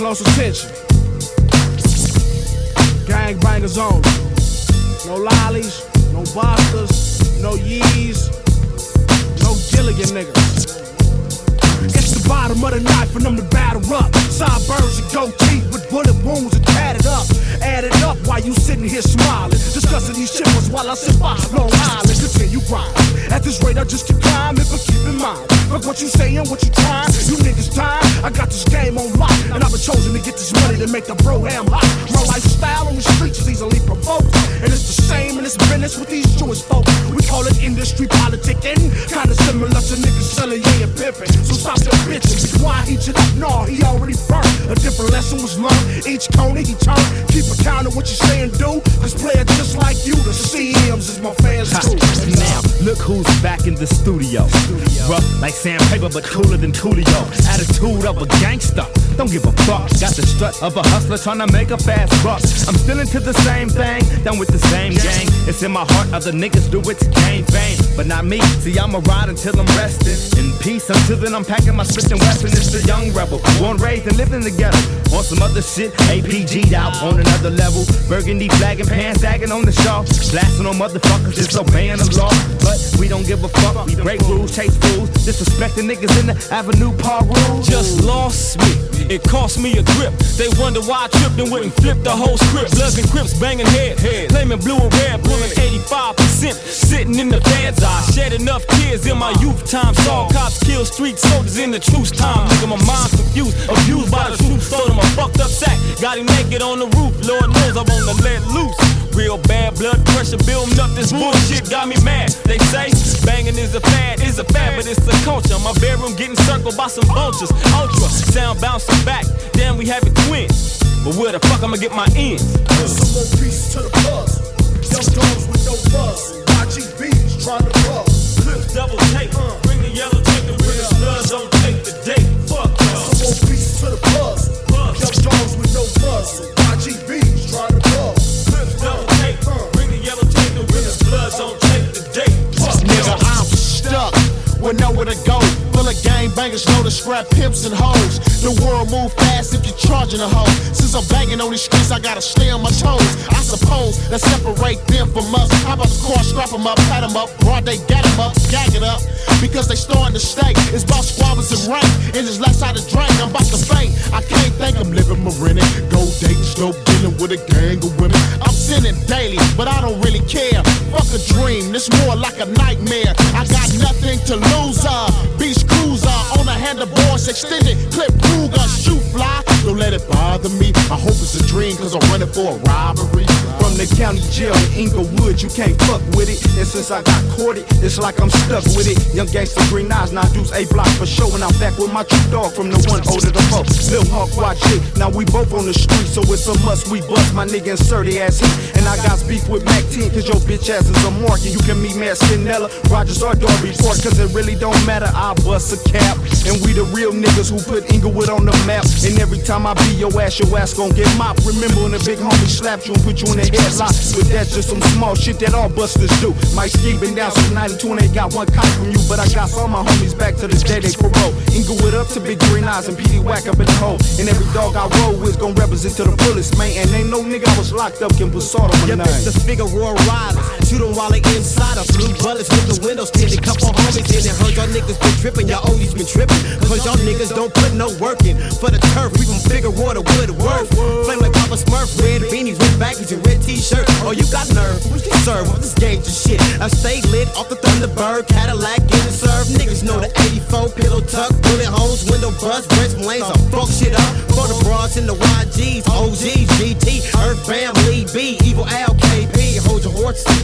close attention. Gang bangers only. No lollies, no bostas, no yees, no Gilligan niggas. Bottom of the knife and I'm the battle up. Sideburns and goatee with bullet wounds and tatted up. Added up while you sitting here smiling. Discussing these shivers while I sit by Long Island. Continue grind. At this rate, I just keep climbing, but keep in mind. Look what you saying, what you trying. You niggas time. I got this game on lock. And I've been chosen to get this money to make the bro ham hot. My lifestyle on the streets is easily this business with these Jewish folk. We call it industry politicking. Kinda similar to niggas selling, yeah, and pimping. So stop your bitching. Why eat it up. No, he already burnt. A different lesson was learned. Each corner he turned. Keep account of what you say and do. Cause players just like you, the CMs is my fans too. Now, look who's back in the studio. Rough like sandpaper, but cooler than Coolio. Attitude of a gangster. Don't give a fuck. Got the strut of a hustler trying to make a fast buck. I'm still into the same thing, done with the same gang. It's in my heart, other niggas do it to gain fame. But not me. See, I'ma ride until I'm resting. In peace until then, I'm packing my spit and weapon. It's the young rebel. Born, raised, and living together. On some other shit, APG'd out on another level. Burgundy flag and pants sagging on the shawl. Blasting on motherfuckers, disobeying the law. But we don't give a fuck. We break rules, chase fools. Disrespecting niggas in the Avenue Park rules. Just lost me. It cost me a grip. They wonder why I tripped and wouldn't flip the whole script. Bloods and Crips banging head, claiming blue and red, pulling 85%. Sitting in the feds, I shed enough tears in my youth time. Saw cops kill street soldiers in the truce time. Nigga, my mind's confused, abused by the truth. Sold him a fucked up sack, got him naked on the roof. Lord knows I wanna let loose. Real bad blood pressure building up this bullshit got me mad. They say banging is a fad, is a fad, but it's a culture. My bedroom getting circled by some vultures. Ultra sound bouncing back. Damn, we have having twins. But where the fuck I'ma get my ends? Some more pieces to the puzzle. Young dogs with no buzz. YGBs trying to buzz. Clips double take. Bring gang bangers, know to scrap pimps and hoes. The world move fast if you're charging a hoe. Since I'm banging on these streets, I gotta stay on my toes. I suppose that separate them from us. How about the car, strap 'em up, pat 'em up, broad they get 'em up, gag it up. Because they starting to stay. It's about squabbles and rank. And it's less out of drink. I'm about to faint. I can't think I'm living Marini. Go dating, slow dealing with a gang of women. I'm sinning daily, but I don't really care. Fuck a dream, this more like a nightmare. I got nothing to lose. Uh, a handlebars, extended clip Ruger, shoot fly. Don't let it bother me. I hope it's a dream, cause I'm running for a robbery. From the county jail in Inglewood, you can't fuck with it. And since I got caught it, it's like I'm stuck with it. Young gangster, green eyes, now deuce A block for show. And I'm back with my true dog from the one older the four. Lil Hawk, it. Now we both on the street, so it's a must. We bust my nigga inserted ass heat. And I got beef with Mac 10, cause your bitch ass is a mark. And you can meet me at Skinella, Rogers or Darby Park, cause it really don't matter. I bust a cap. And we the real niggas who put Inglewood on the map. And every time I beat your ass, your ass gon' get mopped. Remember when the big homie slapped you and put you in the headlock? But that's just some small shit that all busters do. Mike Ski been down since 92 and they got one cop from you. But I got all my homies back to the day they parole. Inglewood up to Big Green Eyes and PD Whack up in the hole. And every dog I roll with gon' represent to the fullest, man. And ain't no nigga I was locked up can put salt on my Your name. the figure roar riders. Shoot 'em while they inside us. Blue bullets with the windows tinted. Couple homies in it. Heard y'all niggas been tripping. Y'all always been tripping. Cause y'all niggas don't put no work in. For the turf, we from figure water wood work. Flame like Papa Smurf. Red beanies, red baggies, and red t-shirt. Oh, you got nerve. We can serve with this gauge of shit. I stay lit off the Thunderbird. Cadillac in the serve. Niggas know the 84 pillow tuck. Bullet holes, window bust. Breaks from lanes. I fuck shit up. For the bras in the YGs. OG, GT. Earth Bam, Lee B. Evil Al, KP. Hold your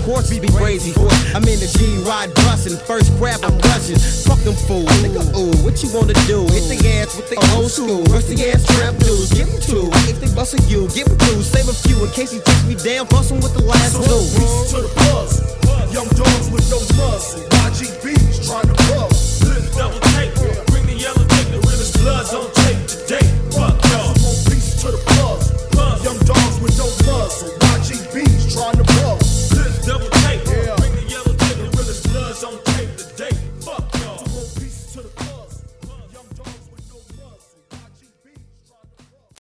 course we be crazy. I'm in the G ride bustin', first crab I'm rushing. Fuck them fools, nigga. Ooh, what you wanna do? Hit the ass with the old school, rusty ass trap dudes. Give 'em two. If they bustin' you, give 'em two. Save a few in case he takes me down. Bust 'em with the last two.